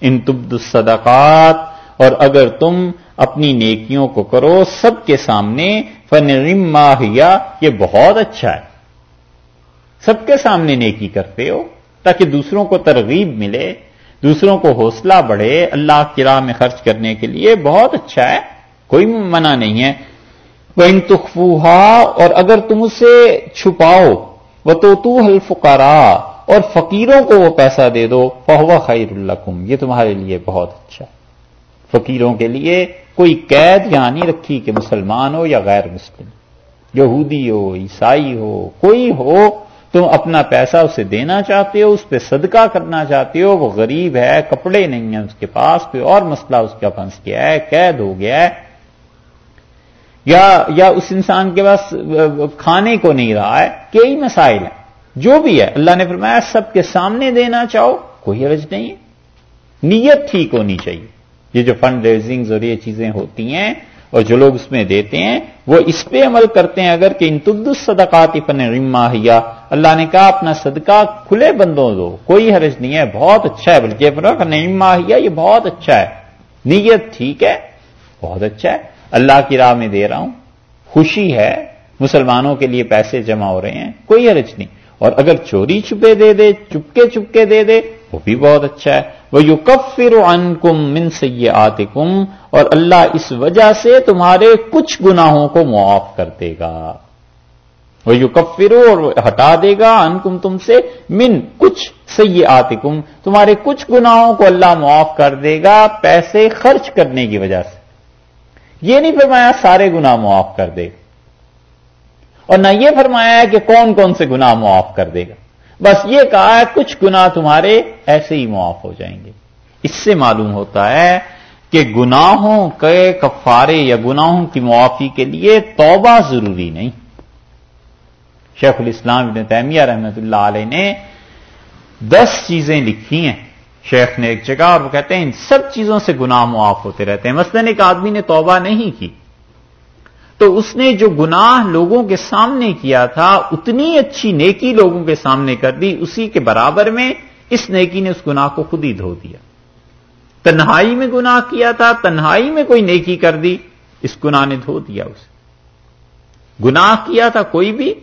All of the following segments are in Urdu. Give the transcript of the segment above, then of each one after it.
ان تبد الصدقات اور اگر تم اپنی نیکیوں کو کرو سب کے سامنے فن ماہیا یہ بہت اچھا ہے۔ سب کے سامنے نیکی کرتے ہو تاکہ دوسروں کو ترغیب ملے، دوسروں کو حوصلہ بڑھے۔ اللہ کی راہ میں خرچ کرنے کے لیے بہت اچھا ہے، کوئی منع نہیں ہے۔ وہ ان تخفوہا اور اگر تم اسے چھپاؤ وہ تو تو اور فقیروں کو وہ پیسہ دے دو، فہو خیر القم یہ تمہارے لیے بہت اچھا فقیروں کے لیے کوئی قید یہاں نہیں رکھی کہ مسلمان ہو یا غیر مسلم۔ یہودی ہو، عیسائی ہو، کوئی ہو، تم اپنا پیسہ اسے دینا چاہتے ہو، اس پہ صدقہ کرنا چاہتے ہو، وہ غریب ہے، کپڑے نہیں ہیں اس کے پاس، کوئی اور مسئلہ اس کا پھنس گیا ہے، قید ہو گیا ہے۔ یا یا اس انسان کے پاس کھانے کو نہیں رہا ہے، کئی مسائل ہیں۔ جو بھی ہے، اللہ نے فرمایا، سب کے سامنے دینا چاہو، کوئی عرض نہیں ہے۔ نیت ٹھیک ہونی چاہیے۔ یہ جو فنڈ ریزنگ اور یہ چیزیں ہوتی ہیں اور جو لوگ اس میں دیتے ہیں، وہ اس پہ عمل کرتے ہیں اگر کہ ان تبد صدقات فن رماحیہ اللہ نے کہا، اپنا صدقہ کھلے بندوں دو۔ کوئی حرج نہیں ہے، بہت اچھا ہے، بلکہ نعماحیہ یہ بہت اچھا ہے۔ نیت ٹھیک ہے، بہت اچھا ہے۔ اللہ کی راہ میں دے رہا ہوں۔ خوشی ہے، مسلمانوں کے لیے پیسے جمع ہو رہے ہیں۔ کوئی حرج نہیں۔ اور اگر چوری چھپے دے دے، چپکے چپکے دے دے، وہ بھی بہت اچھا ہے۔ وہ یو کفر ان کم اور اللہ اس وجہ سے تمہارے کچھ گناہوں کو معاف کر دے گا۔ وہ یو کفرو اور ہٹا دے گا ان کم تم سے من کچھ سی تمہارے کچھ گناہوں کو اللہ معاف کر دے گا پیسے خرچ کرنے کی وجہ سے۔ یہ نہیں فرمایا سارے گناہ معاف کر دے۔ گا اور نہ یہ فرمایا ہے کہ کون کون سے گناہ معاف کر دے گا۔ بس یہ کہا ہے کچھ گنا تمہارے ایسے ہی معاف ہو جائیں گے۔ اس سے معلوم ہوتا ہے کہ گناہوں کے کفارے یا گناہوں کی معافی کے لیے توبہ ضروری نہیں۔ شیخ الاسلام ابن تیمیہ رحمت اللہ علیہ نے دس چیزیں لکھی ہیں۔ شیخ نے ایک جگہ اور وہ کہتے ہیں، ان سب چیزوں سے گناہ معاف ہوتے رہتے ہیں۔ مثلاً ایک آدمی نے توبہ نہیں کی۔ تو اس نے جو گناہ لوگوں کے سامنے کیا تھا، اتنی اچھی نیکی لوگوں کے سامنے کر دی، اسی کے برابر میں اس نیکی نے اس گناہ کو خود ہی دھو دیا۔ تنہائی میں گناہ کیا تھا، تنہائی میں کوئی نیکی کر دی، اس گناہ نے دھو دیا اسے۔ گناہ کیا تھا کوئی بھی،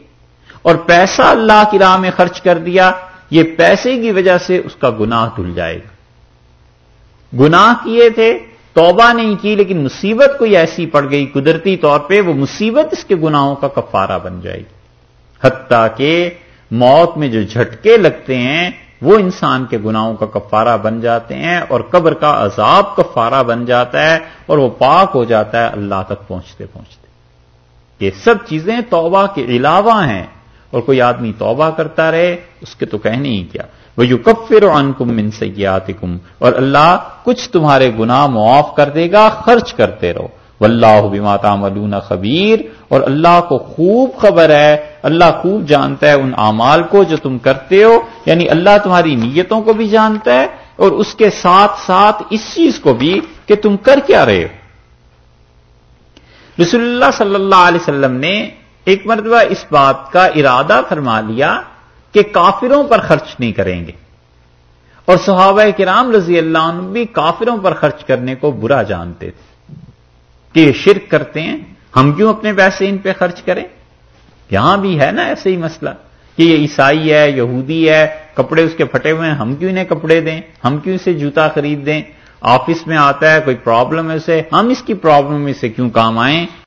اور پیسہ اللہ کی راہ میں خرچ کر دیا، یہ پیسے کی وجہ سے اس کا گناہ دھل جائے گا۔ گناہ کیے تھے توبہ نہیں کی، لیکن مصیبت کوئی ایسی پڑ گئی قدرتی طور پہ، وہ مصیبت اس کے گناہوں کا کفارہ بن جائے گی۔ حتیٰ کہ موت میں جو جھٹکے لگتے ہیں، وہ انسان کے گناہوں کا کفارہ بن جاتے ہیں اور قبر کا عذاب کفارہ بن جاتا ہے اور وہ پاک ہو جاتا ہے اللہ تک پہنچتے پہنچتے۔ یہ سب چیزیں توبہ کے علاوہ ہیں اور کوئی آدمی توبہ کرتا رہے، اس کے تو کہنے ہی کیا۔ وہ یو کفر ان کم من سیاتکم اور اللہ کچھ تمہارے گناہ معاف کر دے گا، خرچ کرتے رہو۔ واللہ بما تعملون خبیر اور اللہ کو خوب خبر ہے، اللہ خوب جانتا ہے ان اعمال کو جو تم کرتے ہو۔ یعنی اللہ تمہاری نیتوں کو بھی جانتا ہے اور اس کے ساتھ ساتھ اس چیز کو بھی کہ تم کر کیا رہے ہو۔ رسول اللہ صلی اللہ علیہ وسلم نے ایک مرتبہ اس بات کا ارادہ فرما لیا کہ کافروں پر خرچ نہیں کریں گے۔ اور صحابہ کرام رضی اللہ عنہ بھی کافروں پر خرچ کرنے کو برا جانتے تھے۔ کہ یہ شرک کرتے ہیں، ہم کیوں اپنے پیسے ان پہ خرچ کریں؟ یہاں بھی ہے نا ایسے ہی مسئلہ کہ یہ عیسائی ہے، یہودی ہے، کپڑے اس کے پھٹے ہوئے ہیں، ہم کیوں انہیں کپڑے دیں؟ ہم کیوں اسے جوتا خرید دیں؟ آفس میں آتا ہے، کوئی پرابلم ہے اسے، ہم اس کی پرابلم میں سے کیوں کام آئیں؟